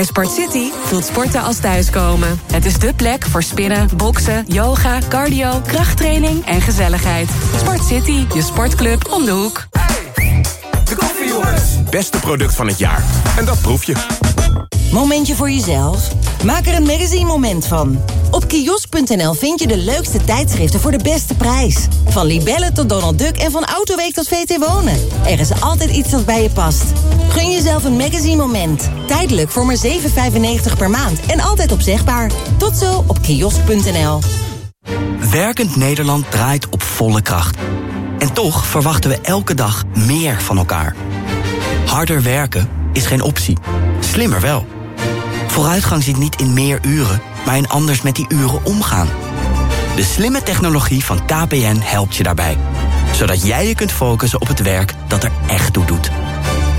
Bij Sport City voelt sporten als thuiskomen. Het is dé plek voor spinnen, boksen, yoga, cardio, krachttraining en gezelligheid. Sport City, je sportclub om de hoek. De koffie, jongens. Beste product van het jaar. En dat proef je. Momentje voor jezelf? Maak er een magazine moment van. Op kiosk.nl vind je de leukste tijdschriften voor de beste prijs. Van Libelle tot Donald Duck en van Autoweek tot VT Wonen. Er is altijd iets dat bij je past. Gun jezelf een magazine moment. Tijdelijk voor maar 7,95 per maand en altijd opzegbaar. Tot zo op kiosk.nl. Werkend Nederland draait op volle kracht. En toch verwachten we elke dag meer van elkaar. Harder werken is geen optie. Slimmer wel. Vooruitgang zit niet in meer uren, maar in anders met die uren omgaan. De slimme technologie van KPN helpt je daarbij. Zodat jij je kunt focussen op het werk dat er echt toe doet.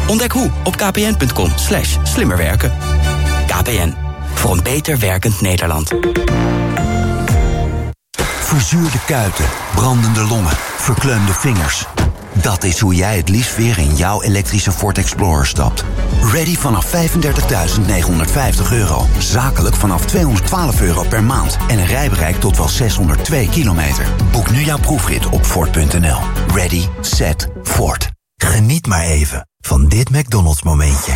Ontdek hoe op kpn.com slash slimmerwerken. KPN, voor een beter werkend Nederland. Verzuurde kuiten, brandende longen, verkleumde vingers. Dat is hoe jij het liefst weer in jouw elektrische Ford Explorer stapt. Ready vanaf 35.950 euro. Zakelijk vanaf 212 euro per maand. En een rijbereik tot wel 602 kilometer. Boek nu jouw proefrit op Ford.nl. Ready, set, Ford. Geniet maar even van dit McDonald's momentje.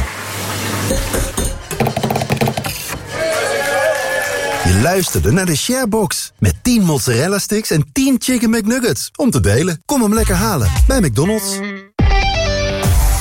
Je luisterde naar de Sharebox. Met 10 mozzarella sticks en 10 chicken McNuggets. Om te delen. Kom hem lekker halen bij McDonald's.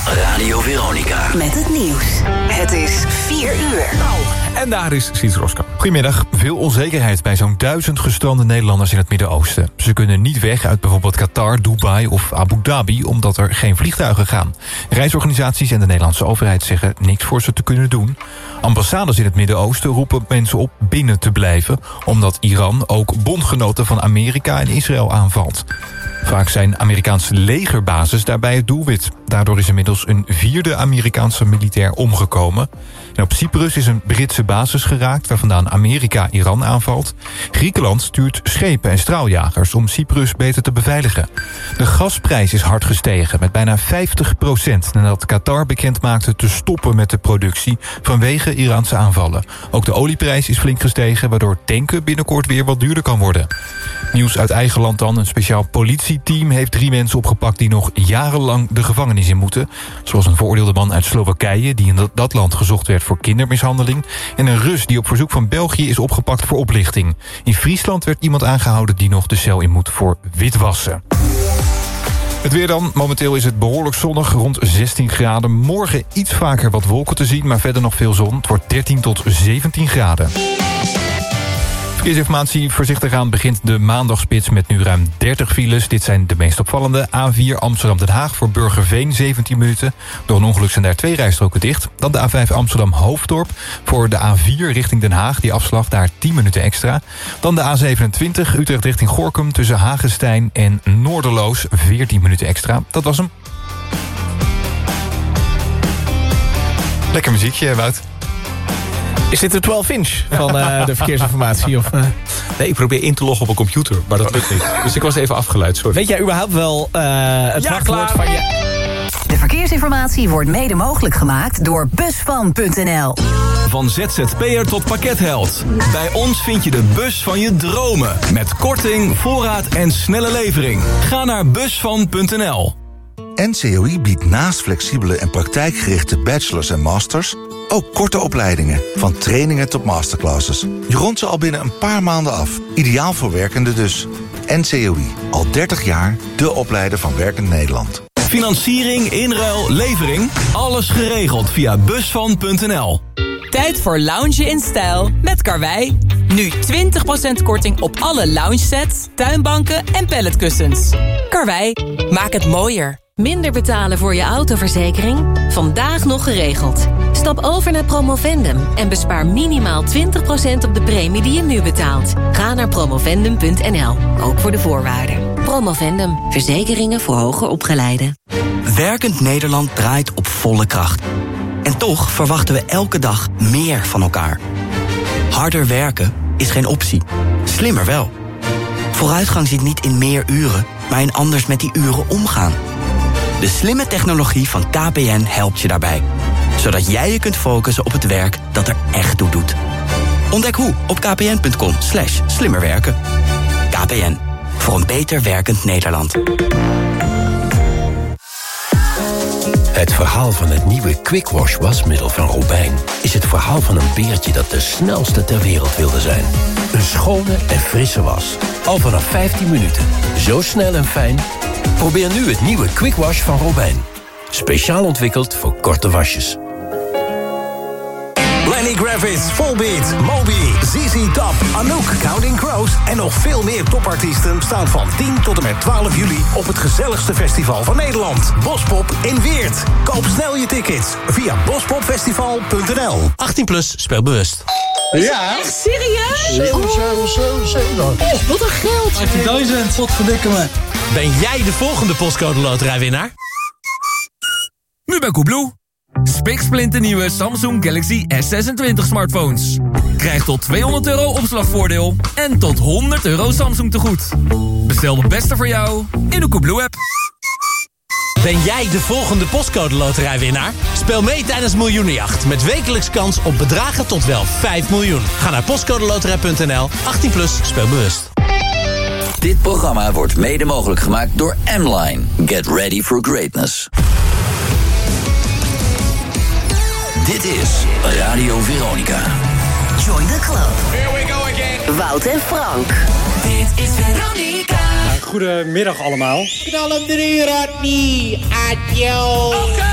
Radio Veronica. Met het nieuws. Het is 4 uur. En daar is Siets. Goedemiddag. Veel onzekerheid bij zo'n duizend gestrande Nederlanders in het Midden-Oosten. Ze kunnen niet weg uit bijvoorbeeld Qatar, Dubai of Abu Dhabi... omdat er geen vliegtuigen gaan. Reisorganisaties en de Nederlandse overheid zeggen niks voor ze te kunnen doen. Ambassades in het Midden-Oosten roepen mensen op binnen te blijven... omdat Iran ook bondgenoten van Amerika en Israël aanvalt. Vaak zijn Amerikaanse legerbases daarbij het doelwit. Daardoor is inmiddels een vierde Amerikaanse militair omgekomen. En op Cyprus is een Britse basis geraakt... waar vandaan Amerika Iran aanvalt. Griekenland stuurt schepen en straaljagers... om Cyprus beter te beveiligen. De gasprijs is hard gestegen met bijna 50 procent... nadat Qatar bekend maakte te stoppen met de productie... vanwege Iraanse aanvallen. Ook de olieprijs is flink gestegen... waardoor tanken binnenkort weer wat duurder kan worden. Nieuws uit eigen land dan. Een speciaal politieteam heeft drie mensen opgepakt... die nog jarenlang de gevangenis in moeten. Zoals een veroordeelde man uit Slowakije... die in dat land gezocht werd voor kindermishandeling. En een Rus die op verzoek van België is opgepakt voor oplichting. In Friesland werd iemand aangehouden die nog de cel in moet voor witwassen. Het weer dan. Momenteel is het behoorlijk zonnig, rond 16 graden. Morgen iets vaker wat wolken te zien, maar verder nog veel zon. Het wordt 13 tot 17 graden. Verkeersinformatie voorzichtig aan begint de maandagspits met nu ruim 30 files. Dit zijn de meest opvallende. A4 Amsterdam-Den Haag voor Burgerveen 17 minuten. Door een ongeluk zijn daar twee rijstroken dicht. Dan de A5 Amsterdam-Hoofddorp voor de A4 richting Den Haag. Die afslag daar 10 minuten extra. Dan de A27 Utrecht richting Gorkum tussen Hagenstein en Noorderloos 14 minuten extra. Dat was hem. Lekker muziekje, Wout. Is dit de 12 inch van uh, de verkeersinformatie? Of, uh... Nee, ik probeer in te loggen op een computer, maar dat lukt niet. Dus ik was even afgeleid, sorry. Weet jij überhaupt wel uh, het ja, wachtwoord van je... De verkeersinformatie wordt mede mogelijk gemaakt door busvan.nl. Van ZZP'er tot pakketheld. Bij ons vind je de bus van je dromen. Met korting, voorraad en snelle levering. Ga naar busvan.nl. NCOI biedt naast flexibele en praktijkgerichte bachelors en masters... ook korte opleidingen, van trainingen tot masterclasses. Je rondt ze al binnen een paar maanden af. Ideaal voor werkenden dus. NCOI, al 30 jaar de opleider van Werkend Nederland. Financiering, inruil, levering, alles geregeld via busvan.nl. Tijd voor lounge in stijl met Karwei. Nu 20% korting op alle lounge sets, tuinbanken en palletkussens. Karwei, maak het mooier. Minder betalen voor je autoverzekering? Vandaag nog geregeld. Stap over naar Promovendum en bespaar minimaal 20% op de premie die je nu betaalt. Ga naar promovendum.nl, ook voor de voorwaarden. Promovendum, verzekeringen voor hoger opgeleiden. Werkend Nederland draait op volle kracht. En toch verwachten we elke dag meer van elkaar. Harder werken is geen optie. Slimmer wel. Vooruitgang zit niet in meer uren, maar in anders met die uren omgaan. De slimme technologie van KPN helpt je daarbij. Zodat jij je kunt focussen op het werk dat er echt toe doet. Ontdek hoe op kpn.com slash slimmerwerken. KPN, voor een beter werkend Nederland. Het verhaal van het nieuwe Quick Wash wasmiddel van Robijn... is het verhaal van een beertje dat de snelste ter wereld wilde zijn. Een schone en frisse was. Al vanaf 15 minuten. Zo snel en fijn. Probeer nu het nieuwe Quick Wash van Robijn. Speciaal ontwikkeld voor korte wasjes. Lenny Kravitz, Volbeat, Moby, ZZ Top, Anouk, Counting Crows... en nog veel meer topartiesten staan van 10 tot en met 12 juli... op het gezelligste festival van Nederland, Bospop in Weert. Koop snel je tickets via bospopfestival.nl. 18 plus, speel bewust. Ja. Echt serieus? 7, 7, 7, 7. Oh, wat een geld. 18.000. Wat verdikken me. Ben jij de volgende postcode loterijwinnaar? Nu bij Koebloe. Spik nieuwe Samsung Galaxy S26 smartphones. Krijg tot 200 euro opslagvoordeel en tot 100 euro Samsung tegoed. Bestel de beste voor jou in de Koebloe app. Ben jij de volgende postcode loterijwinnaar? Speel mee tijdens Miljoenenjacht met wekelijks kans op bedragen tot wel 5 miljoen. Ga naar postcodeloterij.nl, 18 plus, speel bewust. Dit programma wordt mede mogelijk gemaakt door M-Line. Get ready for greatness. Dit is Radio Veronica. Join the club. Here we go again. Wout en Frank. Dit is Veronica. Goedemiddag allemaal. Knallen erin, Rodney. Adjo. Oké.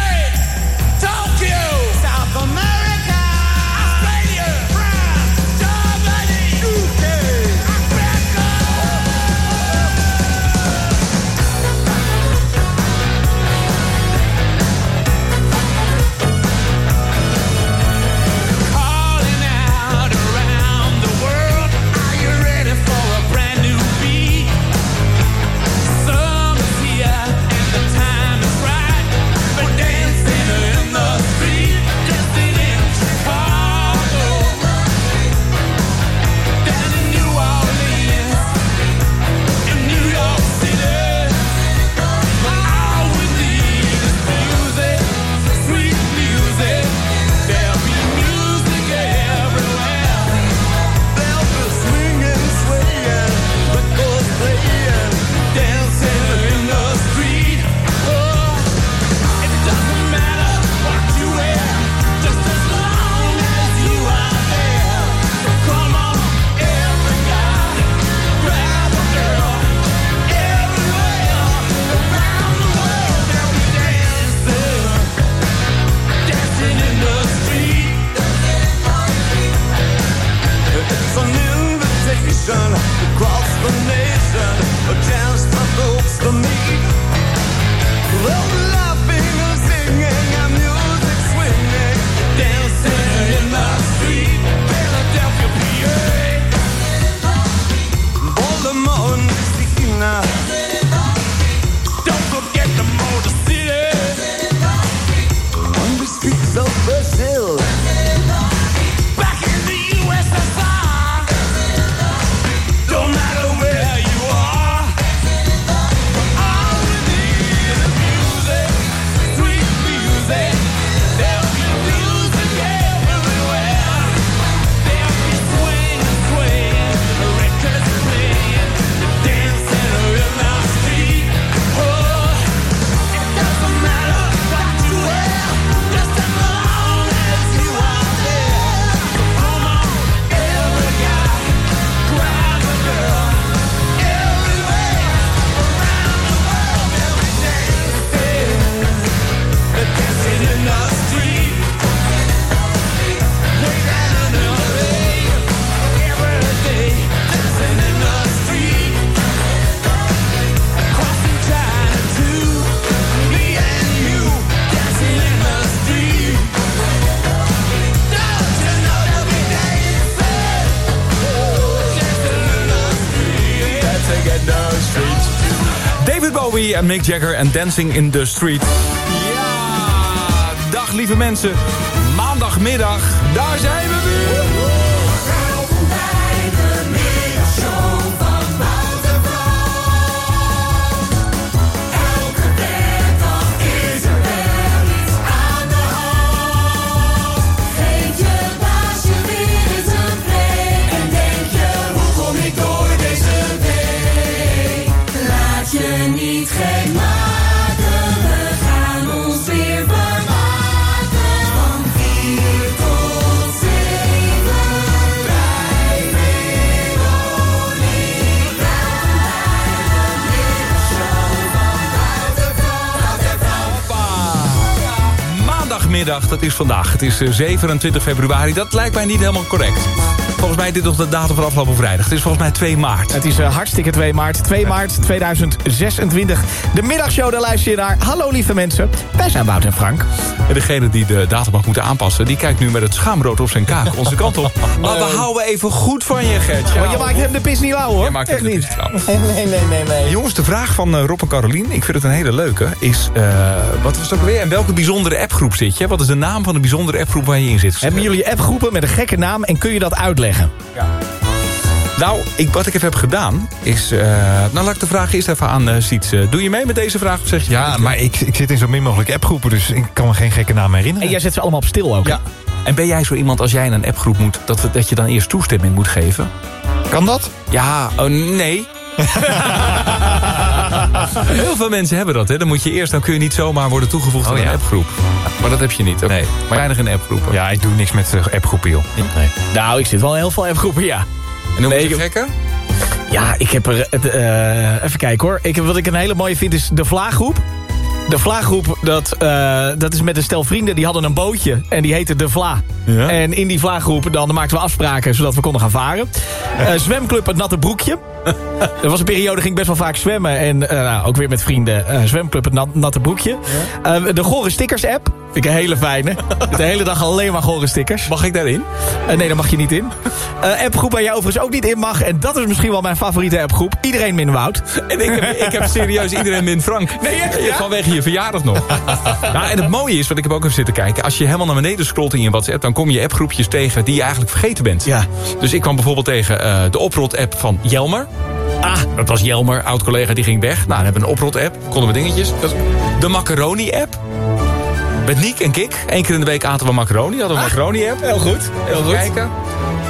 En Mick Jagger en Dancing in the Street. Ja, dag lieve mensen. Maandagmiddag, daar zijn we weer. Dat is vandaag. Het is eh, 27 februari, dat lijkt mij niet helemaal correct. Volgens mij is dit nog de datum van afgelopen vrijdag. Het is volgens mij 2 maart. Het is eh, hartstikke 2 maart. 2 maart 2026. De middagshow, daar luister je naar. Hallo lieve mensen. Wij zijn Wout en Frank. En degene die de datum mag moeten aanpassen... die kijkt nu met het schaamrood op zijn kaak onze kant op. Maar we houden even goed van je, Gert. Want je maakt hem de pis niet lauw, hoor. Je maakt hem Echt niet. lauw. Nee, nee, nee, nee. Jongens, de vraag van eh, Rob en Carolien, ik vind het een hele leuke... is, eh, wat was het ook weer? En welke bijzondere appgroep zit je? Wat is de naam van de bijzondere appgroep waar je in zit? Hebben jullie appgroepen met een gekke naam en kun je dat uitleggen? Ja. Nou, ik, wat ik even heb gedaan is... eh, nou, laat ik de vraag eerst even aan uh, Siets. Eh, doe je mee met deze vraag of zeg je... Ja, maar ik, ik zit in zo min mogelijk appgroepen, dus ik kan me geen gekke naam herinneren. En jij zet ze allemaal op stil ook, Ja. En ben jij zo iemand als jij in een appgroep moet... dat, dat je dan eerst toestemming moet geven? Kan dat? Ja, oh, nee. Heel veel mensen hebben dat, hè. Dan moet je eerst, dan kun je niet zomaar worden toegevoegd aan Oh, een ja. appgroep. Maar dat heb je niet. Nee. Maar weinig in appgroepen. Ja, ik doe niks met eh, appgroepen, joh. Nee. Nou, ik zit wel in heel veel appgroepen, ja. En noem Nee, je gekken? Ja, ik heb er... eh, even kijken hoor. Ik, wat ik een hele mooie vind is de Vlaaggroep. De Vlaaggroep, dat, eh, dat is met een stel vrienden. Die hadden een bootje en die heette De Vla. Ja. En in die Vlaaggroep dan maakten we afspraken zodat we konden gaan varen. Eh, zwemclub Het Natte Broekje. Er was een periode, ging ik best wel vaak zwemmen. En eh, nou, ook weer met vrienden. zwemclub Het Nat- Natte Broekje. De Gore Stickers app. Vind ik een hele fijne. De hele dag alleen maar Gore Stickers. Mag ik daarin? Nee, daar mag je niet in. Appgroep waar jij overigens ook niet in mag. En dat is misschien wel mijn favoriete appgroep. Iedereen min Wout. En ik heb, ik heb serieus iedereen min Frank. Nee, echt, ja? Vanwege je verjaardag nog. nou, en het mooie is, want ik heb ook even zitten kijken... als je helemaal naar beneden scrolt in je WhatsApp... dan kom je appgroepjes tegen die je eigenlijk vergeten bent. Ja. Dus ik kwam bijvoorbeeld tegen eh, de oprot-app van Jelmer. Ah, dat was Jelmer, oud-collega, die ging weg. Nou, dan hebben we een oprot-app, konden we dingetjes. De Macaroni-app. Met Niek en Kik. Eén keer in de week aten we macaroni. Hadden we een macaroni-app. Heel goed. Heel Even goed. kijken.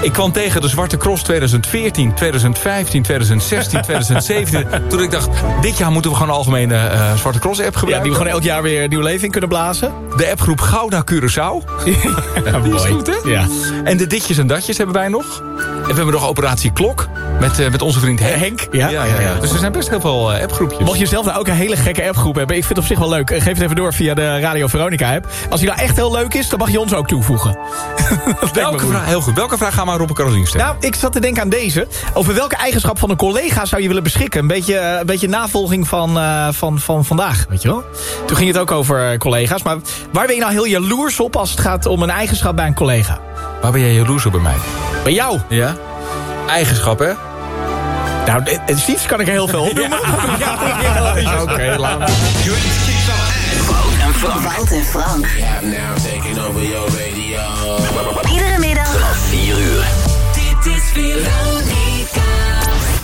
Ik kwam tegen de Zwarte Cross 2014, 2015, 2016, 2017. toen ik dacht, dit jaar moeten we gewoon een algemene eh, Zwarte Cross app Ja, gebruiken. die we gewoon elk jaar weer nieuw leven in kunnen blazen. De appgroep Gouda Curaçao. Ja, Die is goed, hè? Ja. En de ditjes en datjes hebben wij nog. En we hebben nog Operatie Klok. Met, eh, met onze vriend Henk. Henk, ja. Ja, ja, ja. Dus er zijn best heel veel eh, appgroepjes. Mocht je zelf nou ook een hele gekke appgroep hebben. Ik vind het op zich wel leuk. Geef het even door via de Radio Veronica Als die nou echt heel leuk is, dan mag je ons ook toevoegen. Welke vraag, heel goed. Welke vraag gaan we aan Rob en Carolien stellen? Nou, ik zat te denken aan deze. Over welke eigenschap van een collega zou je willen beschikken? Een beetje, een beetje navolging van, eh, van, van vandaag, weet je wel? Toen ging het ook over eh, collega's. Maar waar ben je nou heel jaloers op als het gaat om een eigenschap bij een collega? Waar ben jij jaloers op bij mij? Bij jou? Ja? Eigenschap, hè? Nou, fiets kan ik er heel veel ja, ja, ja, Oké, laat maar. Wout en Frank. Wout en Frank. Iedere middag. Vanaf 4 uur. Dit is Veronica.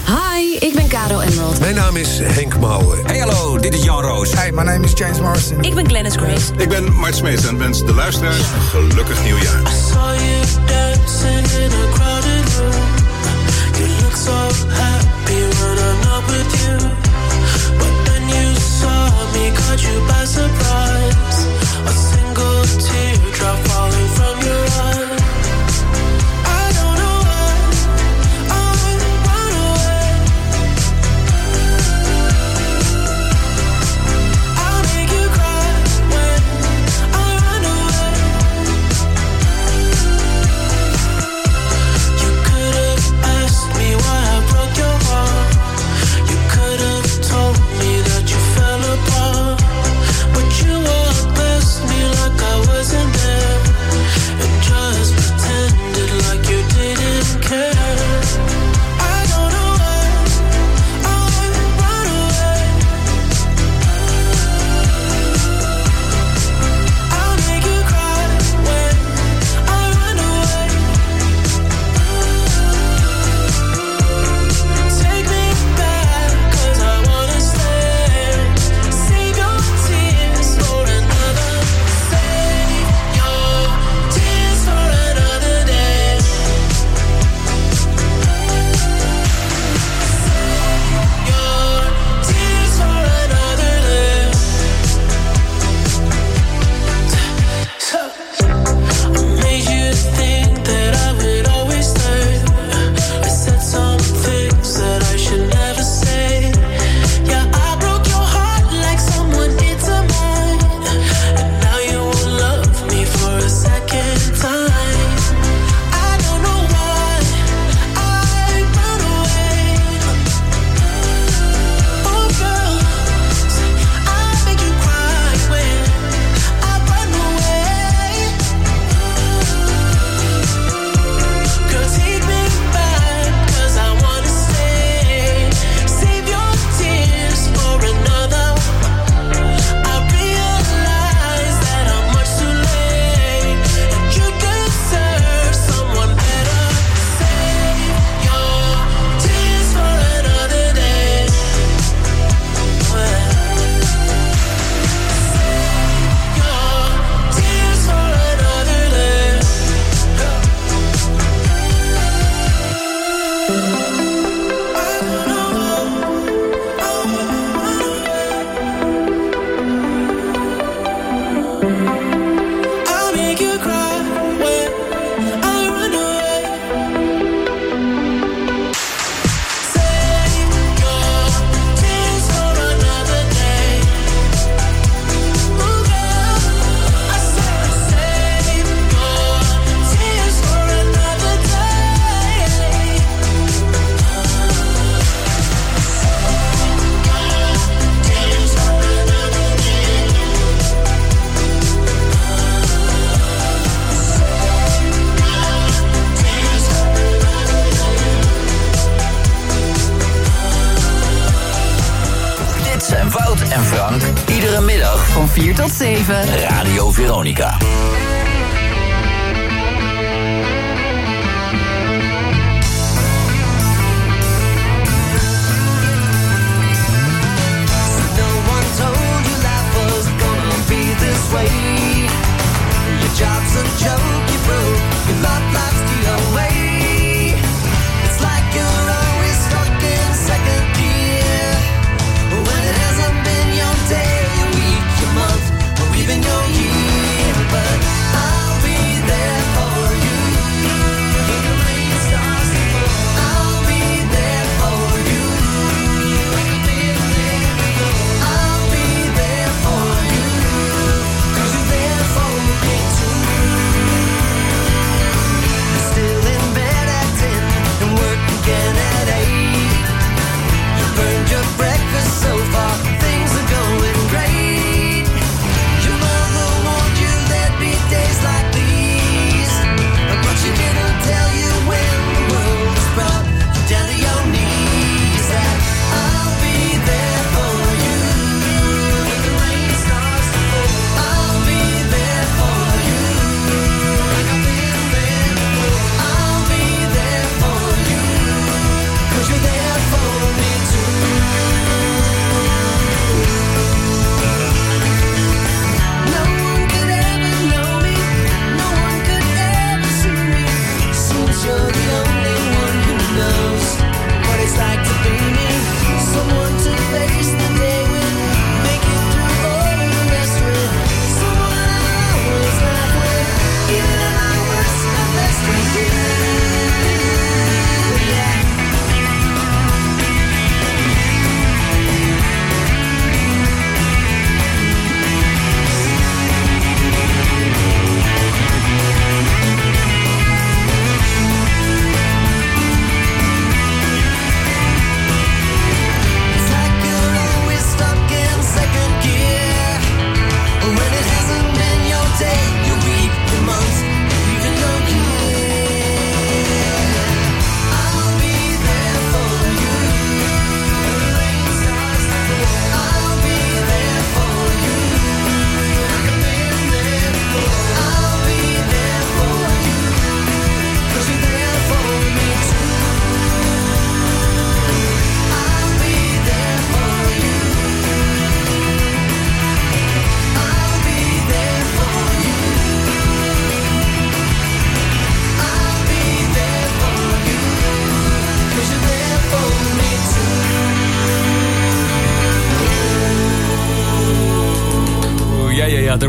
Hi, ik ben Caro Emerald. Mijn naam is Henk Mouwen. Hey hallo, dit is Jan Roos. Hey, my name is James Morrison. Ik ben Glennis Grace. Ik ben Mart Smeets en wens de luisteraars een gelukkig nieuwjaar. I'll make you cry when caught you by surprise. A single teardrop falls. Radio Veronica. You're the only one who knows what it's like to be me.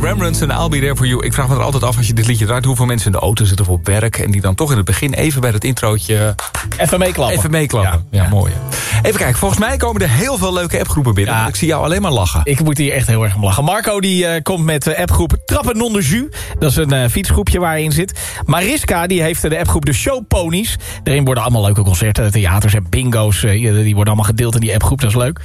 Ja, ja, ja, Rembrandts en I'll Be There For You. Ik vraag me er altijd af als je dit liedje draait... hoeveel mensen in de auto zitten op werk... en die dan toch in het begin even bij dat introotje... Even meeklappen. Even meeklappen. Ja, mooi. Even kijken, volgens mij komen er heel veel leuke appgroepen binnen. Ik zie jou alleen maar lachen. Ik moet hier echt heel erg om lachen. Marco die eh, komt met de appgroep Trappen Non de Jus. Dat is een eh, fietsgroepje waar hij in zit. Mariska die heeft de appgroep De Showponies. Daarin worden allemaal leuke concerten, theaters en bingo's. eh, die worden allemaal gedeeld in die appgroep, dat is leuk.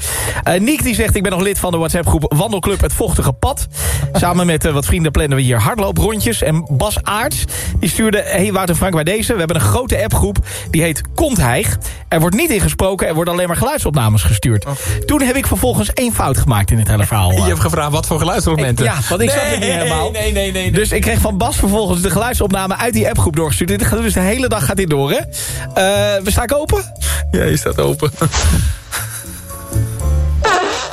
Niek die zegt, ik ben nog lid van de WhatsApp-groep Wandelclub Het Vochtige Pad. Samen met eh, wat vrienden plannen we hier hardlooprondjes. En Bas Aarts die stuurde, hey Wout en Frank bij deze. We hebben een grote appgroep, die heet Kontheig. Er wordt niet ingesproken, er worden alleen maar geluidsopnames gestuurd. Toen heb ik vervolgens één fout gemaakt in het hele verhaal. Je hebt gevraagd wat voor geluidsmomenten. Ja, want ik zat er niet helemaal. Nee, nee, nee, nee. Dus ik kreeg van Bas vervolgens de geluidsopname uit die appgroep doorgestuurd. Dus de hele dag gaat dit door, hè? Eh, we staan open? Ja, je staat open.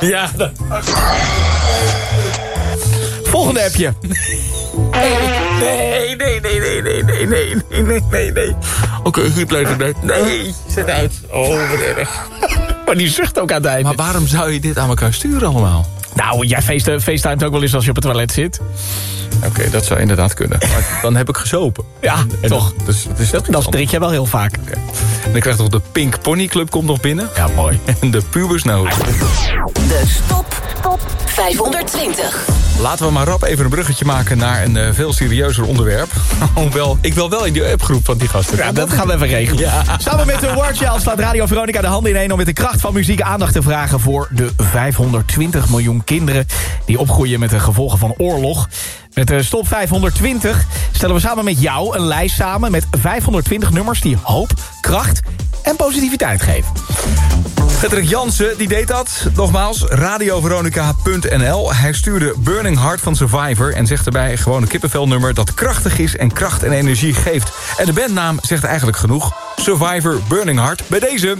ja, dat... Volgende appje. Nee, nee, nee, nee, nee, nee, nee, nee, nee, nee, nee. Oké, hier blijft het uit. Nee, zet uit. Oh, wat erg. Maar die zucht ook aan het einde. Maar waarom zou je dit aan elkaar sturen allemaal? Nou, jij face- facetimet ook wel eens als je op het toilet zit. Oké, dat zou inderdaad kunnen. Maar dan heb ik gezopen. Ja, En toch. Dat, dus, dus dat, Dat drink jij wel heel vaak. En dan krijg je toch de Pink Pony Club komt nog binnen. Ja, mooi. En de Pubersnoot. De stop, top 520. Laten we maar rap even een bruggetje maken naar een eh, veel serieuzer onderwerp. Hoewel, ik wil wel in die appgroep van die gasten. Ja, dat gaan we even regelen. Ja. Samen met de Warchild slaat Radio Veronica de handen ineen... om met de kracht van muziek aandacht te vragen... voor de 520 miljoen kinderen... die opgroeien met de gevolgen van oorlog. Met de Stop 520 stellen we samen met jou een lijst samen... met 520 nummers die hoop, kracht en positiviteit geven. Patrick Jansen, die deed dat. Nogmaals, radioveronica.nl. Hij stuurde Burning Heart van Survivor... en zegt erbij gewoon een kippenvelnummer dat krachtig is... en kracht en energie geeft. En de bandnaam zegt eigenlijk genoeg. Survivor Burning Heart bij deze.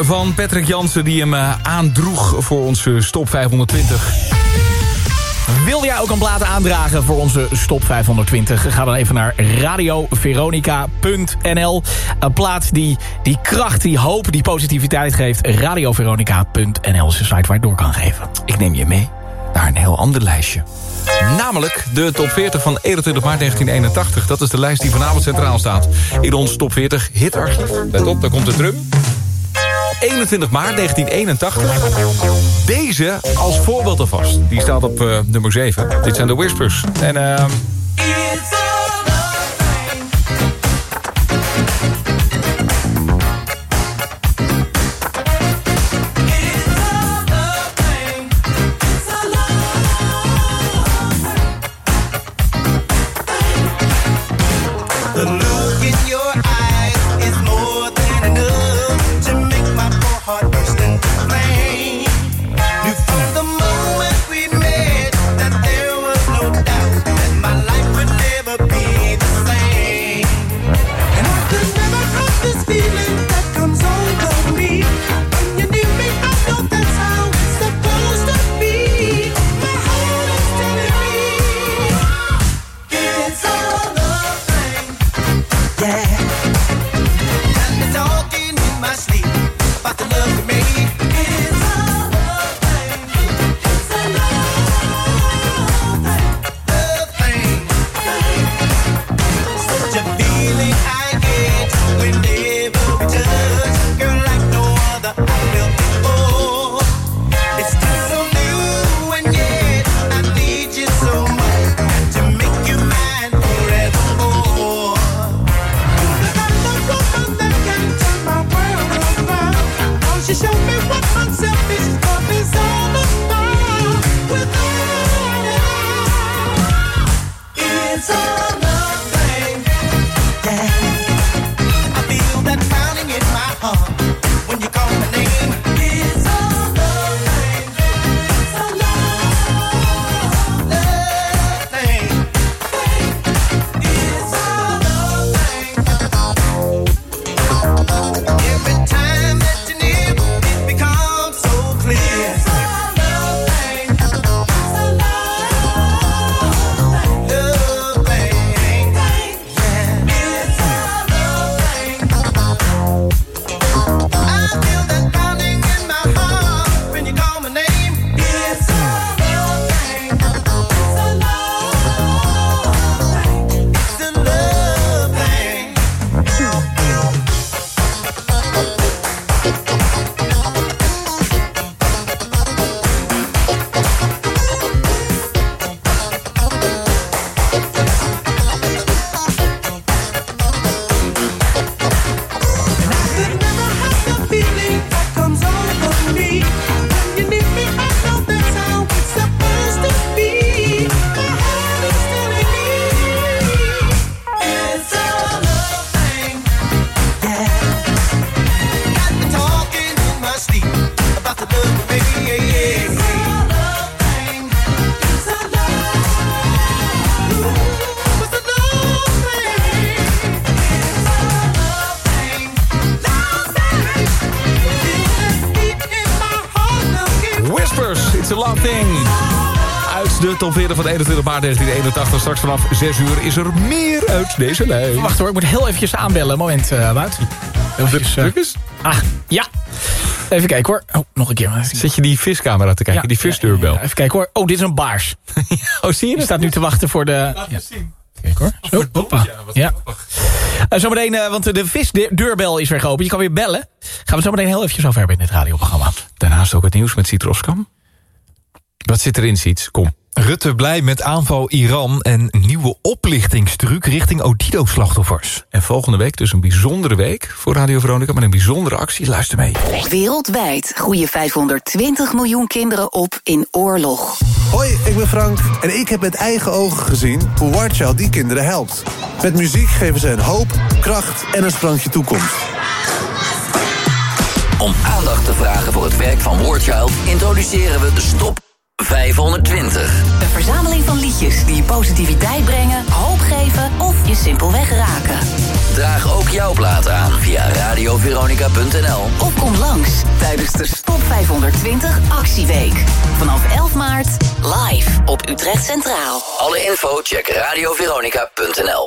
Van Patrick Jansen... die hem eh, aandroeg voor onze Stop 520. Wil jij ook een plaat aandragen voor onze Stop 520? Ga dan even naar radioveronica.nl. Een plaat die, die kracht, die hoop, die positiviteit geeft. Radioveronica.nl is een site waar je door kan geven. Ik neem je mee naar een heel ander lijstje. Namelijk de top 40 van 21 maart 1981. Dat is de lijst die vanavond centraal staat. In ons top 40 hitarchief. Let op, daar komt de drum. 21 maart 1981. Deze als voorbeeld alvast. Die staat op eh, nummer 7. Dit zijn de Whispers. En ehm 21 maart 1981. Straks vanaf 6 uur is er meer uit deze lijn. Wacht hoor, ik moet heel eventjes aanbellen. Moment, uh, Wout. Eventjes, uh, Ah, ja. Even kijken hoor. Oh, nog een keer. Zet je die viscamera te kijken, Ja, die visdeurbel. Ja, even kijken hoor. Oh, dit is een baars. oh, zie je Die staat nu te wachten voor de... Ja. Kijk hoor. Zo, hoppa. Ja. Uh, zometeen, uh, want de visdeurbel is weer geopend. Je kan weer bellen. Gaan we zometeen heel eventjes over hebben in dit radioprogramma. Daarnaast ook het nieuws met Citroskam. Wat zit erin, Siets? Kom. Rutte blij met aanval Iran en nieuwe oplichtingstruc richting Odido-slachtoffers. En volgende week dus een bijzondere week voor Radio Veronica... met een bijzondere actie. Luister mee. Wereldwijd groeien 520 miljoen kinderen op in oorlog. Hoi, ik ben Frank en ik heb met eigen ogen gezien... hoe Warchild die kinderen helpt. Met muziek geven ze een hoop, kracht en een sprankje toekomst. Om aandacht te vragen voor het werk van Warchild... introduceren we de Stop 520. Een verzameling van liedjes die je positiviteit brengen, hoop geven of je simpelweg raken. Draag ook jouw plaat aan via radioveronica.nl. Of kom langs tijdens de Stop 520 Actieweek. Vanaf 11 maart live op Utrecht Centraal. Alle info check radioveronica.nl.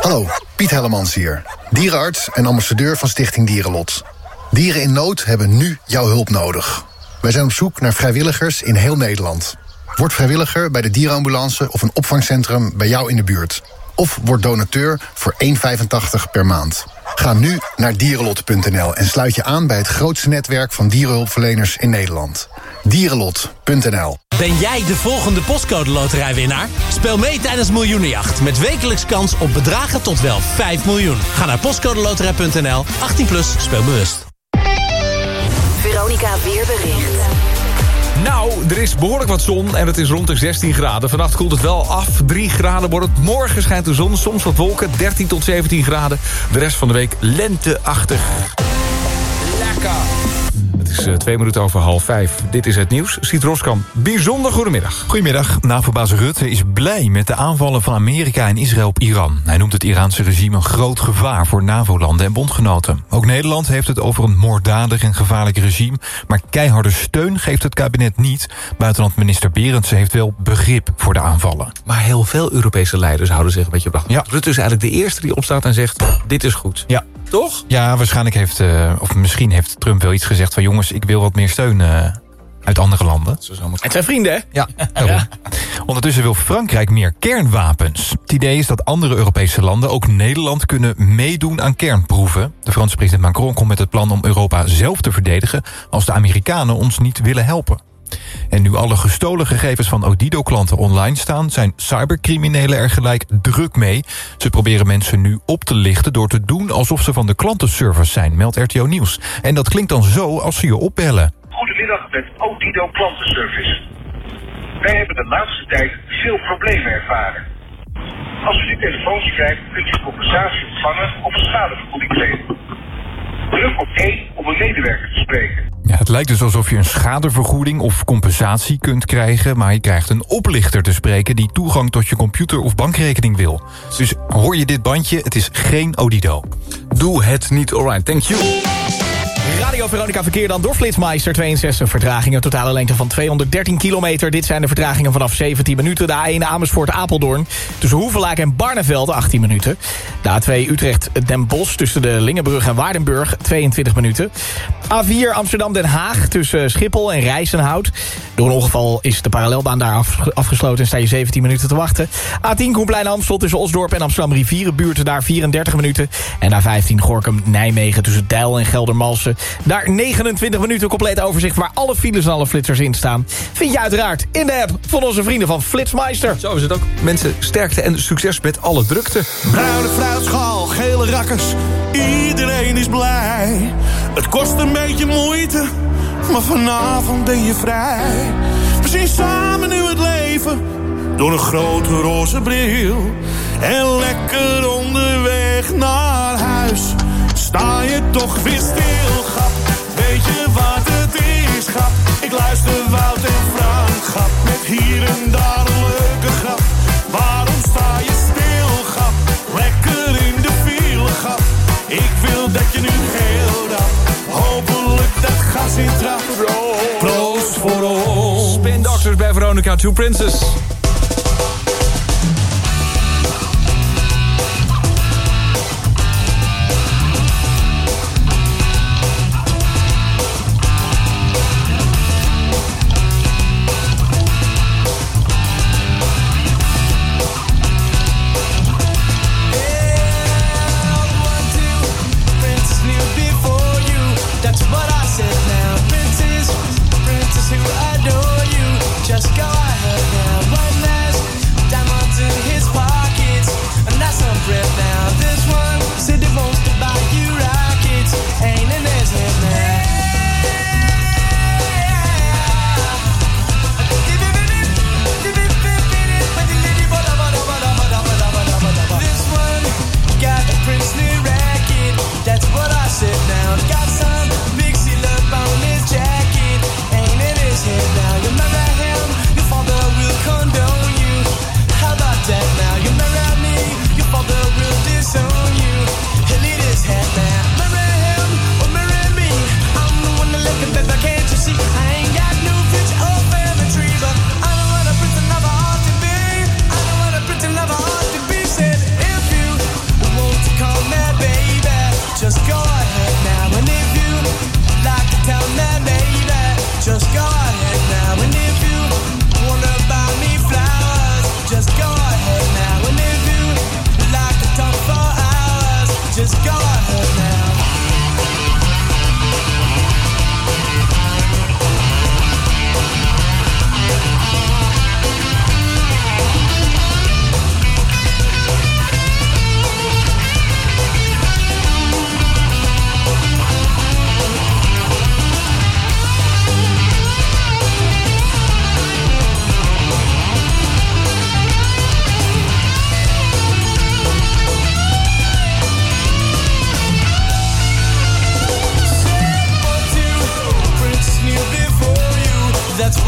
Hallo, Piet Hellemans hier. Dierenarts en ambassadeur van Stichting Dierenlot. Dieren in nood hebben nu jouw hulp nodig. Wij zijn op zoek naar vrijwilligers in heel Nederland. Word vrijwilliger bij de dierenambulance of een opvangcentrum bij jou in de buurt. Of word donateur voor 1,85 per maand. Ga nu naar dierenlot.nl en sluit je aan bij het grootste netwerk van dierenhulpverleners in Nederland. Dierenlot.nl Ben jij de volgende postcode loterijwinnaar? Speel mee tijdens Miljoenenjacht met wekelijks kans op bedragen tot wel 5 miljoen. Ga naar postcodeloterij.nl, 18 plus, speel bewust. Veronica Weerbericht. Nou, er is behoorlijk wat zon en het is rond de 16 graden. Vannacht koelt het wel af, 3 graden wordt het. Morgen schijnt de zon, soms wat wolken, 13 tot 17 graden. De rest van de week lenteachtig. Lekker. Is uh, twee minuten over half vijf. Dit is het nieuws. Siet Roskam, bijzonder goedemiddag. Goedemiddag. NAVO-baas Rutte is blij met de aanvallen van Amerika en Israël op Iran. Hij noemt het Iraanse regime een groot gevaar voor NAVO-landen en bondgenoten. Ook Nederland heeft het over een moorddadig en gevaarlijk regime... maar keiharde steun geeft het kabinet niet. Buitenlandminister Berendsen heeft wel begrip voor de aanvallen. Maar heel veel Europese leiders houden zich een beetje op de Ja. Rutte is eigenlijk de eerste die opstaat en zegt... dit is goed. Ja. Toch? Ja, waarschijnlijk heeft, uh, of misschien heeft Trump wel iets gezegd van... jongens, ik wil wat meer steun uh, uit andere landen. Het zijn vrienden, hè? Ja, ja. Ondertussen wil Frankrijk meer kernwapens. Het idee is dat andere Europese landen, ook Nederland... kunnen meedoen aan kernproeven. De Franse president Macron komt met het plan om Europa zelf te verdedigen... als de Amerikanen ons niet willen helpen. En nu alle gestolen gegevens van Odido-klanten online staan... zijn cybercriminelen er gelijk druk mee. Ze proberen mensen nu op te lichten door te doen... alsof ze van de klantenservice zijn, meldt RTO Nieuws. En dat klinkt dan zo als ze je opbellen. Goedemiddag met Odido Klantenservice. Wij hebben de laatste tijd veel problemen ervaren. Als u dit telefoontje krijgt, kunt u compensatie ontvangen of schadevergoeding claimen. Druk op 1 om een medewerker te spreken. Ja, het lijkt dus alsof je een schadevergoeding of compensatie kunt krijgen... maar je krijgt een oplichter te spreken die toegang tot je computer of bankrekening wil. Dus hoor je dit bandje, het is geen Odido. Doe het niet, alright, thank you. Radio Veronica verkeer dan door Flitsmeister. 62 vertragingen, totale lengte van 213 kilometer. Dit zijn de vertragingen vanaf 17 minuten. De A1 Amersfoort-Apeldoorn. Tussen Hoevelaak en Barneveld 18 minuten. De A2 Utrecht-Den Bosch tussen de Lingenbrug en Waardenburg 22 minuten. A4 Amsterdam-Den Haag tussen Schiphol en Rijsenhout. Door een ongeval is de parallelbaan daar afgesloten en sta je 17 minuten te wachten. A10 Koenplein Amstel tussen Osdorp en Amsterdam Rivierenbuurt daar 34 minuten. En A15 Gorkum-Nijmegen tussen Deil en Geldermalsen. Daar 29 minuten compleet overzicht waar alle files en alle flitsers in staan. Vind je uiteraard in de app van onze vrienden van Flitsmeister. Zo is het ook. Mensen, sterkte en succes met alle drukte. Bruine fruitschaal, gele rakkers, iedereen is blij. Het kost een beetje moeite, maar vanavond ben je vrij. We zien samen nu het leven door een grote roze bril. En lekker onderweg naar huis sta je toch weer stil, grap. Weet je wat het is, grap? Ik luister Wout en Frank, grap. Met hier en daar een leuke grap. Waarom sta je stil, grap? Lekker in de file, grap. Ik wil dat je nu heel rap. Hopelijk dat gas in trap. Proost voor ons. Spin Doctors bij Veronica Two. Princess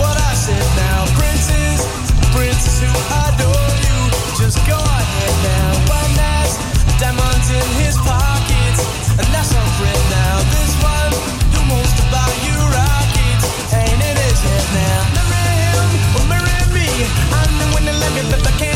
what I said now. Princess, princess who adore you. Just go ahead now. One diamonds in his pockets. Now. This one who wants to buy you rockets. Ain't now. Marry him or marry me. I'm but can't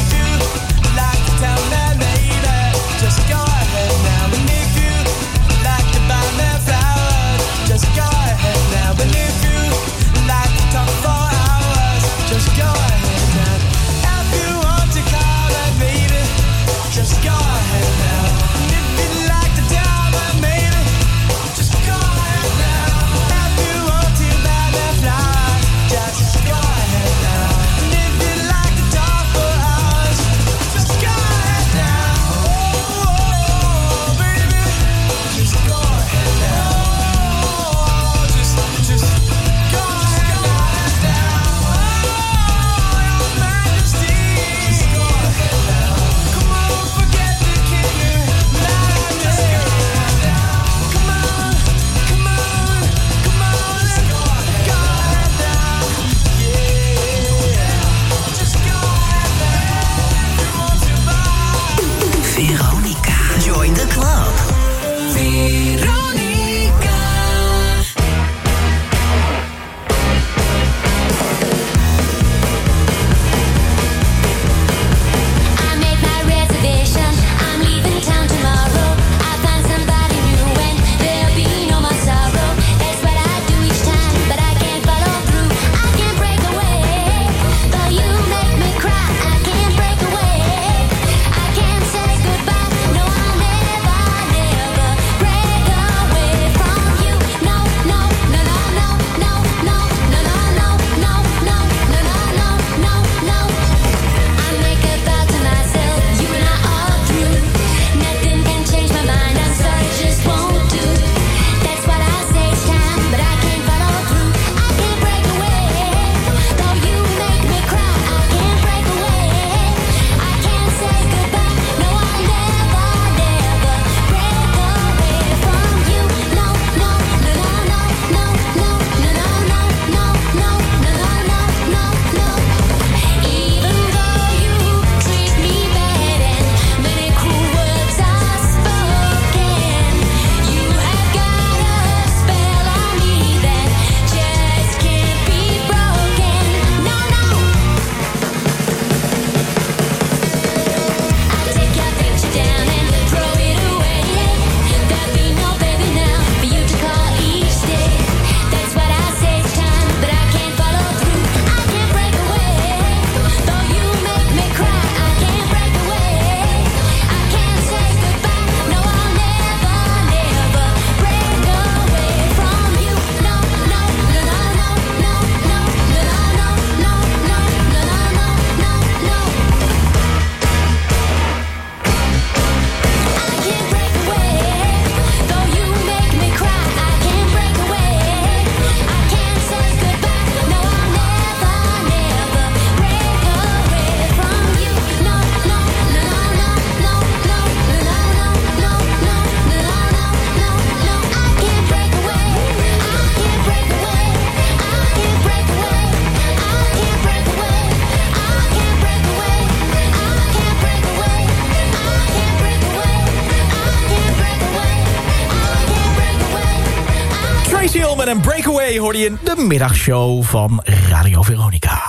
hoorde je de middagshow van Radio Veronica.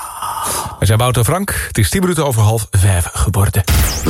We zijn Wouter Frank. Het is 10 minuten over half vijf geworden.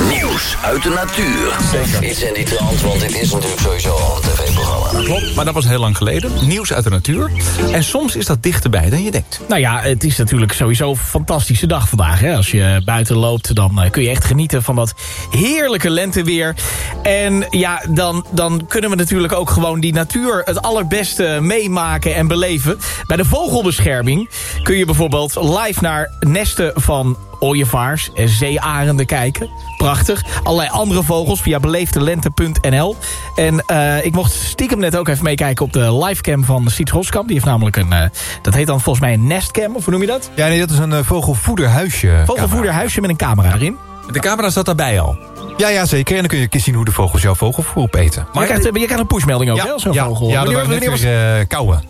Nieuws uit de natuur. Zeker. Iets in die trant, want dit is natuurlijk sowieso al een tv-programma. Klopt, maar dat was heel lang geleden. Nieuws uit de natuur. En soms is dat dichterbij dan je denkt. Nou ja, het is natuurlijk sowieso een fantastische dag vandaag. Hè? Als je buiten loopt, dan eh, kun je echt genieten van dat heerlijke lenteweer. En ja, dan, dan kunnen we natuurlijk ook gewoon die natuur het allerbeste meemaken en beleven. Bij de vogelbescherming kun je bijvoorbeeld live naar nesten van ooievaars en zeearenden kijken. Prachtig. Allerlei andere vogels via beleefdelente.nl. En uh, ik mocht stiekem net ook even meekijken op de livecam van Siets Hoskamp. Die heeft namelijk een, uh, dat heet dan volgens mij een nestcam, of hoe noem je dat? Ja, nee, dat is een uh, vogelvoederhuisje. Vogelvoederhuisje met een camera erin. De camera zat daarbij al. Ja, ja, zeker. En dan kun je zien hoe de vogels jouw vogelvoer opeten. Maar je krijgt, je krijgt een pushmelding ook, ja, hè, zo'n ja, vogel. Ja, dat wanneer, was... weer kauwen.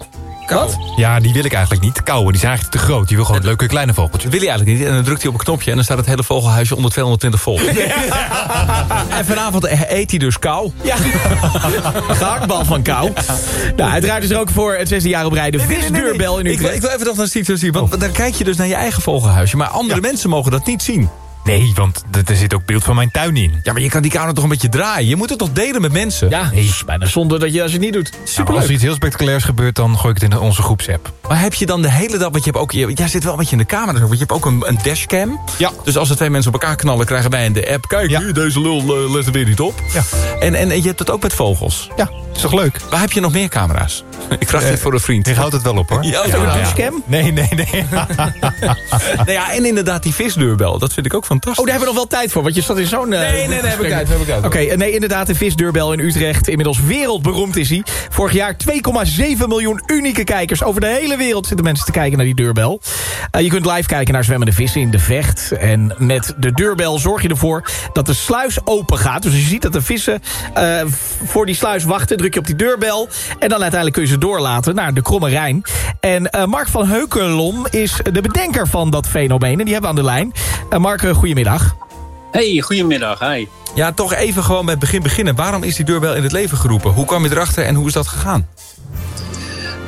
Wat? Ja, die wil ik eigenlijk niet. Kauwen, die zijn eigenlijk te groot. Die wil gewoon leuke kleine vogeltjes. Dat wil hij eigenlijk niet. En dan drukt hij op een knopje en dan staat het hele vogelhuisje onder 220 volt. en vanavond eet hij dus kou. Ja, gehaktbal van kou. Nou, uiteraard is er ook voor het zesde jaar op rij de visdeurbel in ik, wil, ik wil even nog naar Steve zien. Want dan kijk je dus naar je eigen vogelhuisje. Maar andere mensen mogen dat niet zien. Nee, want er zit ook beeld van mijn tuin in. Ja, maar je kan die camera toch een beetje draaien. Je moet het toch delen met mensen? Ja, nee. is bijna zonde dat je als je het niet doet. Ja, maar als er iets heel spectaculairs gebeurt, dan gooi ik het in onze groepsapp. Maar heb je dan de hele dag... Want je hebt ook, jij zit wel een beetje in de camera. Want je hebt ook een, een dashcam. Ja. Dus als er twee mensen op elkaar knallen, krijgen wij in de app... Kijk, Ja. deze lul uh, let er weer niet op. Ja. En, en, en je hebt het ook met vogels. Ja, is toch leuk? Waar heb je nog meer camera's? Ik vraag dit voor een vriend. Ik houd het wel op, hoor. Ja, ja, ja. dashcam? Nee, nee, nee. Nou ja, en inderdaad die visdeurbel. Dat vind ik ook fantastisch. Oh, daar hebben we nog wel tijd voor, want je zat in zo'n... eh, Nee, nee, nee, heb ik tijd, heb ik tijd. Oké, eh, nee, inderdaad, de visdeurbel in Utrecht. Inmiddels wereldberoemd is hij. Vorig jaar 2,7 miljoen unieke kijkers. Over de hele wereld zitten mensen te kijken naar die deurbel. Eh, je kunt live kijken naar zwemmende vissen in de vecht. En met de deurbel zorg je ervoor dat de sluis open gaat. Dus als je ziet dat de vissen voor die sluis wachten... druk je op die deurbel. En dan uiteindelijk kun je ze doorlaten naar de Kromme Rijn. En Mark van Heukelom is de bedenker van dat fenomeen. En die hebben we aan de lijn. Mark, goedemiddag. Hey, goedemiddag. Hi. Ja, toch even gewoon het begin beginnen. Waarom is die deurbel in het leven geroepen? Hoe kwam je erachter en hoe is dat gegaan?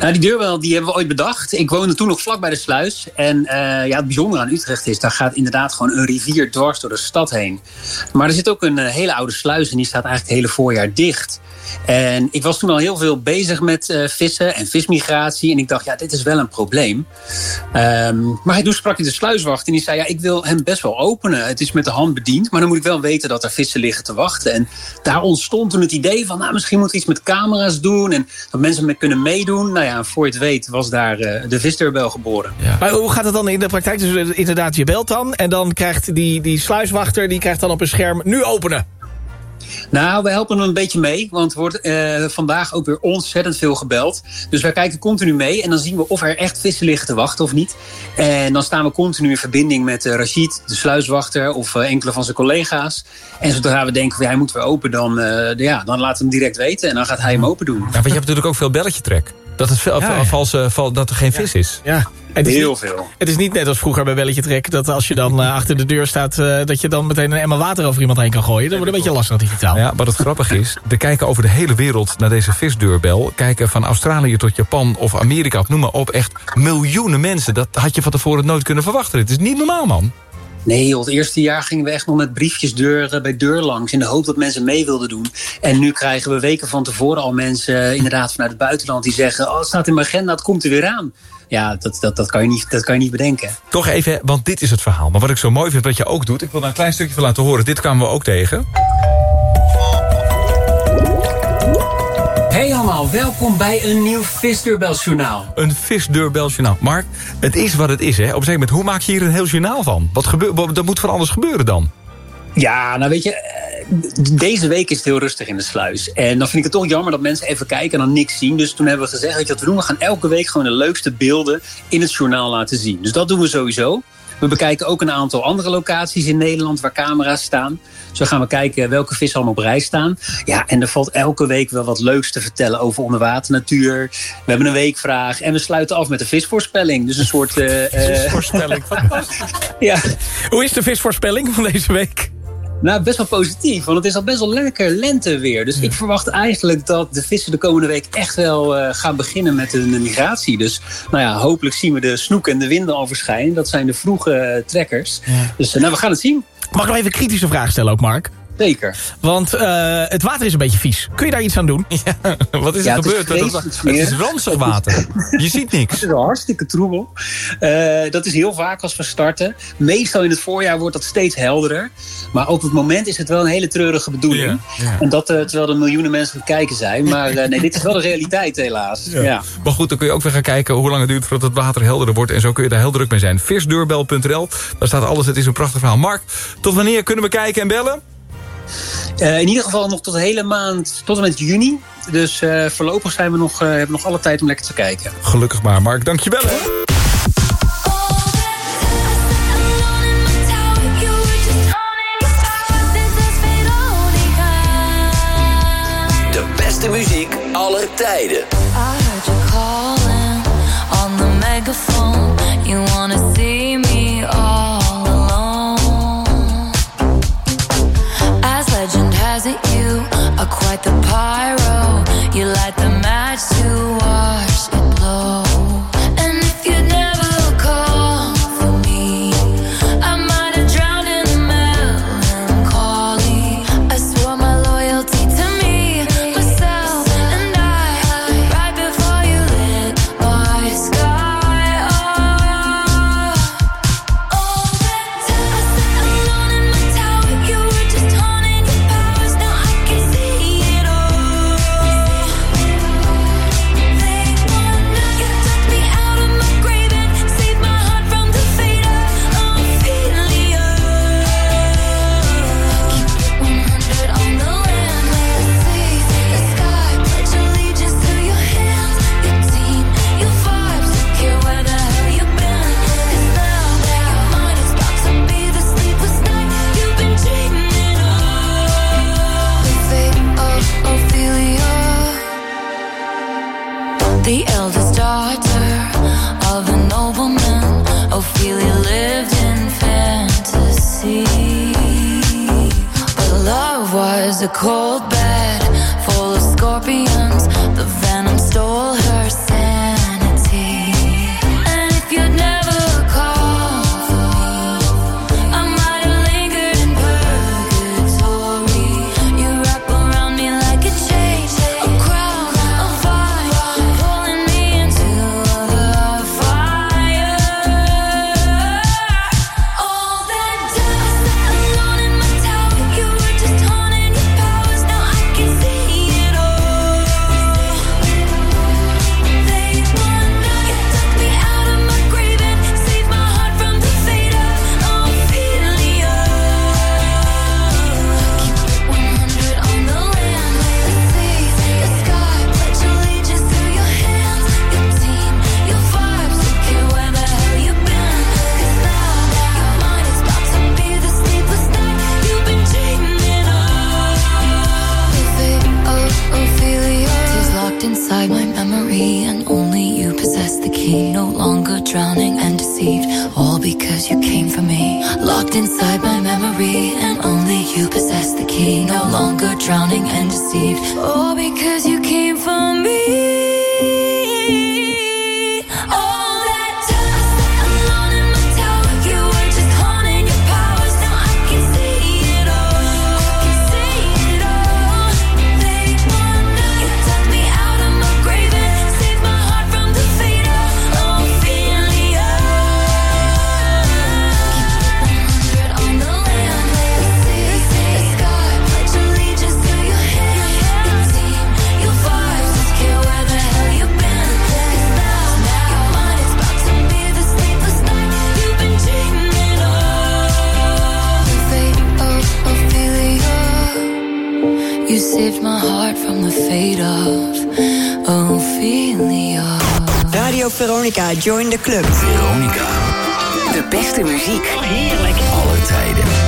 Nou, die deurbel die hebben we ooit bedacht. Ik woonde toen nog vlak bij de sluis. En eh, ja, het bijzondere aan Utrecht is, daar gaat inderdaad gewoon een rivier dwars door de stad heen. Maar er zit ook een eh, hele oude sluis en die staat eigenlijk het hele voorjaar dicht. En ik was toen al heel veel bezig met eh, vissen en vismigratie. En ik dacht, ja, dit is wel een probleem. Ehm, maar toen sprak ik de sluiswacht en die zei, ja, ik wil hem best wel openen. Het is met de hand bediend, maar dan moet ik wel weten dat er vissen liggen te wachten. En daar ontstond toen het idee van, nou, misschien moeten we iets met camera's doen. En dat mensen mee kunnen meedoen. Nou ja, voor je het weet was daar eh, de visdeurbel geboren. Maar hoe gaat het dan in de praktijk? Dus eh, inderdaad, je belt dan en dan krijgt die, die sluiswachter... die krijgt dan op een scherm nu openen. Nou, we helpen hem een beetje mee, want er wordt eh, vandaag ook weer ontzettend veel gebeld. Dus wij kijken continu mee en dan zien we of er echt vissen liggen te wachten of niet. En dan staan we continu in verbinding met eh, Rachid, de sluiswachter, of enkele van zijn collega's. En zodra we denken, van, hij moet weer open, dan, eh, ja, dan laten we hem direct weten en dan gaat hij hem open doen. Ja, want je hebt natuurlijk ook veel belletje trek. Dat, het veel, Ja, ja. valse- val- dat er geen vis is. Ja. Het is Heel niet, veel. Het is niet net als vroeger bij Belletje Trek... dat als je dan eh, achter de deur staat... eh, dat je dan meteen een emmer water over iemand heen kan gooien. Dat wordt een beetje lastig digitaal. Ja, wat het grappig is, er kijken over de hele wereld naar deze visdeurbel. Kijken van Australië tot Japan of Amerika, noem maar op. Echt miljoenen mensen. Dat had je van tevoren nooit kunnen verwachten. Het is niet normaal, man. Nee, joh, het eerste jaar gingen we echt nog met briefjes deur eh, bij deur langs... in de hoop dat mensen mee wilden doen. En nu krijgen we weken van tevoren al mensen... eh, inderdaad vanuit het buitenland die zeggen... oh, het staat in mijn agenda, het komt er weer aan. Ja, dat, dat, dat, kan, je niet, dat kan je niet bedenken. Toch even, want dit is het verhaal. Maar wat ik zo mooi vind, wat je ook doet... ik wil daar een klein stukje van laten horen. Dit kwamen we ook tegen. Hey allemaal, welkom bij een nieuw Visdeurbelsjournaal. Een visdeurbeljournaal. Mark, het is wat het is, hè. Op een gegeven moment, hoe maak je hier een heel journaal van? Wat gebeurt, wat- er moet van alles gebeuren dan. Ja, nou weet je, eh, deze week is het heel rustig in de sluis. En dan vind ik het toch jammer dat mensen even kijken en dan niks zien. Dus toen hebben we gezegd, weet je wat we doen? We gaan elke week gewoon de leukste beelden in het journaal laten zien. Dus dat doen we sowieso. We bekijken ook een aantal andere locaties in Nederland waar camera's staan. Zo gaan we kijken welke vissen allemaal op rij staan. Ja, en er valt elke week wel wat leuks te vertellen over onderwaternatuur. We hebben een weekvraag en we sluiten af met een visvoorspelling. Dus een soort... eh, Visvoorspelling, fantastisch. ja. Hoe is de visvoorspelling van deze week? Nou, best wel positief, want het is al best wel lekker lenteweer. Dus ik verwacht eigenlijk dat de vissen de komende week echt wel eh, gaan beginnen met hun migratie. Dus nou ja, hopelijk zien we de snoek en de winden al verschijnen. Dat zijn de vroege eh, trekkers. Dus eh, nou, we gaan het zien. Mag ik nog even een kritische vraag stellen ook, Mark? Zeker. Want eh, het water is een beetje vies. Kun je daar iets aan doen? Wat is Ja, er het is gebeurd? Dat- het is ranzig water. Je ziet niks. Het is wel hartstikke troebel. Eh, dat is heel vaak als we starten. Meestal in het voorjaar wordt dat steeds helderder. Maar op het moment is het wel een hele treurige bedoeling. Ja, ja. En dat eh, terwijl er miljoenen mensen aan het kijken zijn. Maar eh, nee, dit is wel de realiteit helaas. Ja. Maar goed, dan kun je ook weer gaan kijken hoe lang het duurt voordat het water helderder wordt. En zo kun je daar heel druk mee zijn. Visdeurbel.nl, daar staat alles. Het is een prachtig verhaal. Mark, tot wanneer kunnen we kijken en bellen? Eh, in ieder geval nog tot de hele maand, tot en met juni. Dus eh, voorlopig zijn we nog, eh, hebben we nog alle tijd om lekker te kijken. Gelukkig maar. Mark, dankjewel hè. De beste muziek aller tijden. The pyro. You possess the key. No longer drowning and deceived, all because you came for me. Of Ophelia. Radio Veronica, join the club. Veronica. De beste muziek. Heerlijk. Alle tijden.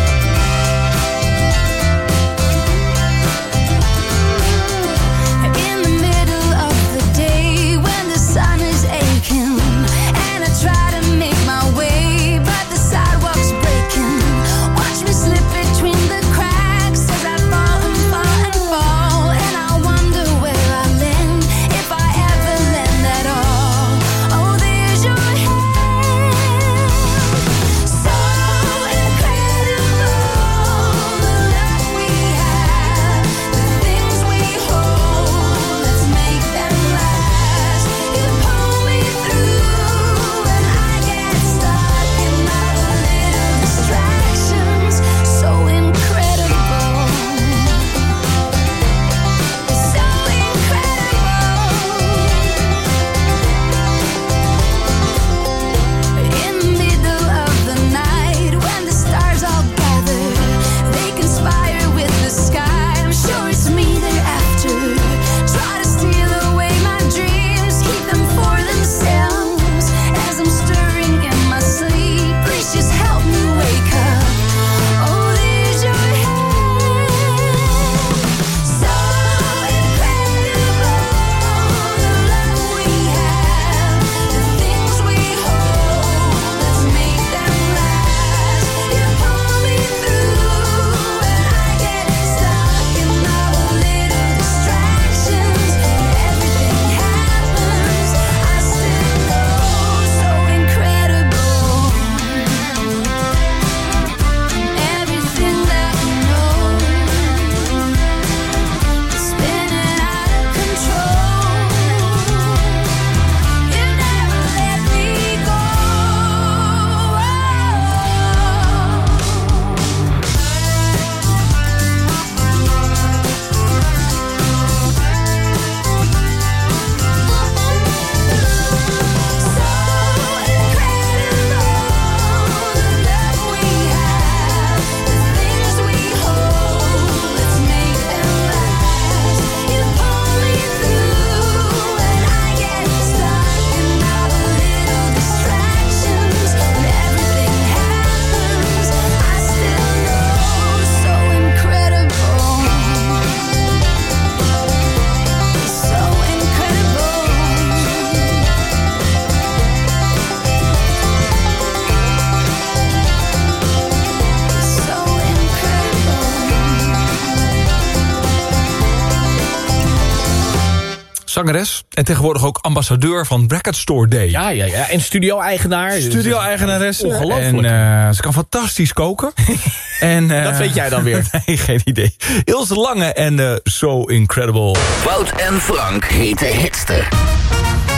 Zangeres. En tegenwoordig ook ambassadeur van Bracket Store Day. Ja, ja, ja. En studio-eigenaar. Studio-eigenaresse. Ongelooflijk. En eh, ze kan fantastisch koken. en, eh, Dat weet jij dan weer. nee, geen idee. Ilse Lange en eh, So Incredible. Wout en Frank heet de hitster.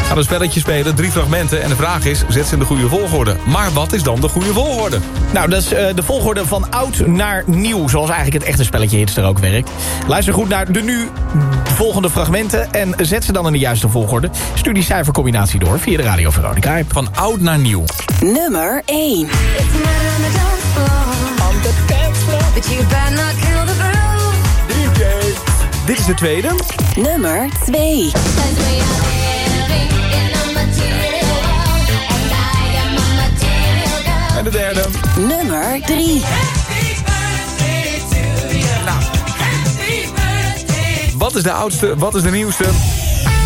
Gaan een spelletje spelen, drie fragmenten. En de vraag is, zet ze in de goede volgorde. Maar wat is dan de goede volgorde? Nou, dat is eh, de volgorde van oud naar nieuw. Zoals eigenlijk het echte spelletje Hitster ook werkt. Luister goed naar de nu volgende fragmenten. En zet ze dan in de juiste volgorde. Stuur die cijfercombinatie door via de Radio Veronica app. Van oud naar nieuw. Nummer 1. But you better not kill the groove. Dit is de tweede. Nummer 2. En de derde. Nummer 3. Wat is de oudste, wat is de nieuwste?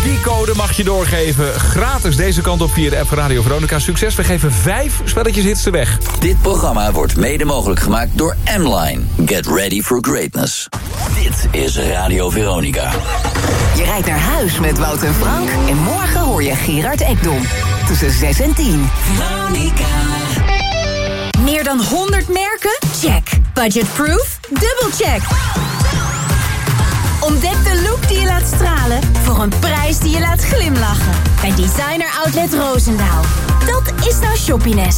Die code mag je doorgeven. Gratis deze kant op via de app van Radio Veronica. Succes, we geven vijf spelletjes hits weg. Dit programma wordt mede mogelijk gemaakt door M-Line. Get ready for greatness. Dit is Radio Veronica. Je rijdt naar huis met Wout en Frank. En morgen hoor je Gerard Ekdom. Tussen 6 en 10. Meer dan 100 merken? Check. Budgetproof? Dubbelcheck. Ontdek de look die je laat stralen voor een prijs die je laat glimlachen. Bij Designer Outlet Roosendaal. Dat is nou shoppiness.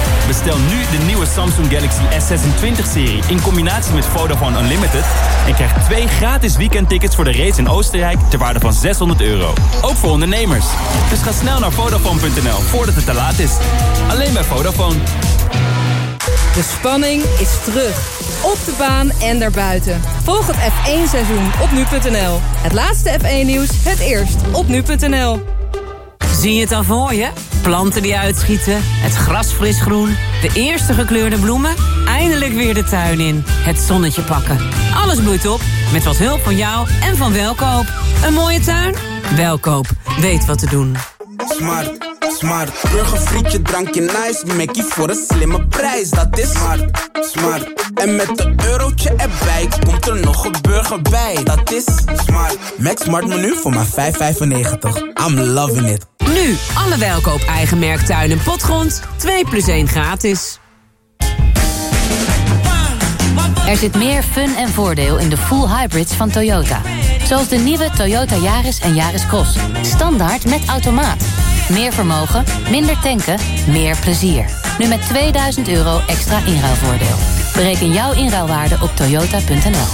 Bestel nu de nieuwe Samsung Galaxy S26-serie in combinatie met Vodafone Unlimited... en krijg twee gratis weekendtickets voor de race in Oostenrijk ter waarde van 600 euro. Ook voor ondernemers. Dus ga snel naar Vodafone.nl voordat het te laat is. Alleen bij Vodafone. De spanning is terug. Op de baan en daarbuiten. Volg het F1-seizoen op nu.nl. Het laatste F1-nieuws, het eerst op nu.nl. Zie je het al voor je? Planten die uitschieten, het gras fris groen, de eerste gekleurde bloemen, eindelijk weer de tuin in, het zonnetje pakken. Alles bloeit op, met wat hulp van jou en van Welkoop. Een mooie tuin? Welkoop, weet wat te doen. Smart, smart. Burgerfrietje, drankje nice. Mackie voor een slimme prijs. Dat is smart, smart. En met een eurotje erbij komt er nog een burger bij. Dat is smart. Max Smart menu voor maar 5,95. I'm loving it. Nu, alle Welkoop eigen merktuin en potgrond. 2 plus 1 gratis. Er zit meer fun en voordeel in de full hybrids van Toyota. Zoals de nieuwe Toyota Yaris en Yaris Cross. Standaard met automaat. Meer vermogen, minder tanken, meer plezier. Nu met 2000 euro extra inruilvoordeel. Bereken jouw inruilwaarde op toyota.nl.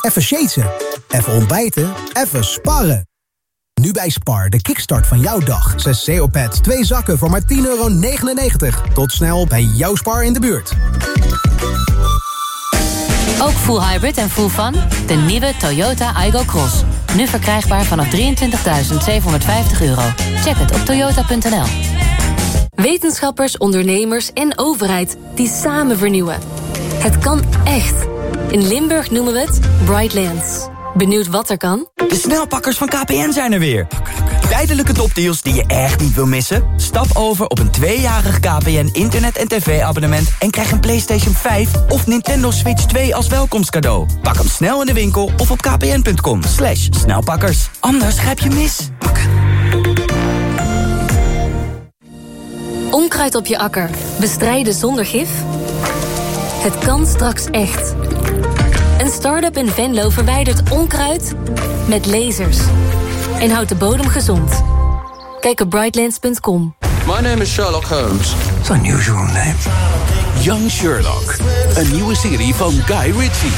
Even shaten, even ontbijten, even sparren. Nu bij Spar, de kickstart van jouw dag. 6 CO-pads, 2 zakken voor maar 10,99 euro. Tot snel bij jouw Spar in de buurt. Ook full hybrid en full fun? De nieuwe Toyota Igo Cross. Nu verkrijgbaar vanaf 23.750 euro. Check het op toyota.nl. Wetenschappers, ondernemers en overheid die samen vernieuwen. Het kan echt. In Limburg noemen we het Brightlands. Benieuwd wat er kan? De snelpakkers van KPN zijn er weer. Tijdelijke topdeals die je echt niet wil missen? Stap over op een tweejarig KPN internet- en tv-abonnement... en krijg een PlayStation 5 of Nintendo Switch 2 als welkomstcadeau. Pak hem snel in de winkel of op kpn.com. Slash snelpakkers. Anders grijp je mis. Onkruid op je akker. Bestrijden zonder gif? Het kan straks echt. Een start-up in Venlo verwijdert onkruid met lasers. En houdt de bodem gezond. Kijk op brightlands.com. My name is Sherlock Holmes. It's an unusual name. Young Sherlock. Een nieuwe serie van Guy Ritchie.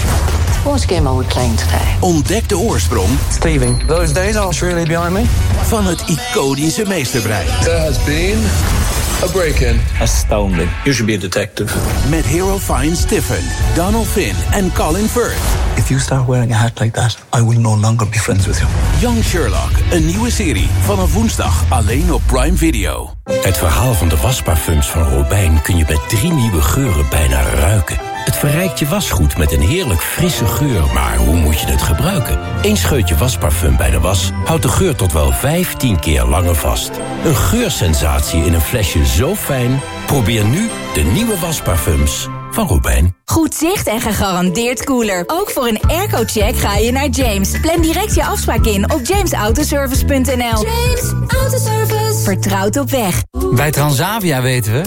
What game are we playing today? Ontdek de oorsprong Stevie, those days are surely behind me. van het iconische meesterbrein. There has been A break-in. Astounding. You should be a detective. Met Hero Fine Stiffen, Donald Finn en Colin Firth. If you start wearing a hat like that, I will no longer be friends with you. Young Sherlock, een nieuwe serie. Vanaf woensdag alleen op Prime Video. Het verhaal van de wasparfums van Robijn kun je met drie nieuwe geuren bijna ruiken. Het verrijkt je wasgoed met een heerlijk frisse geur, maar hoe moet je het gebruiken? Eén scheutje wasparfum bij de was houdt de geur tot wel 15 keer langer vast. Een geursensatie in een flesje zo fijn? Probeer nu de nieuwe wasparfums van Robijn. Goed zicht en gegarandeerd koeler. Ook voor een airco-check ga je naar James. Plan direct je afspraak in op jamesautoservice.nl. James Autoservice. Vertrouwd op weg. Bij Transavia weten we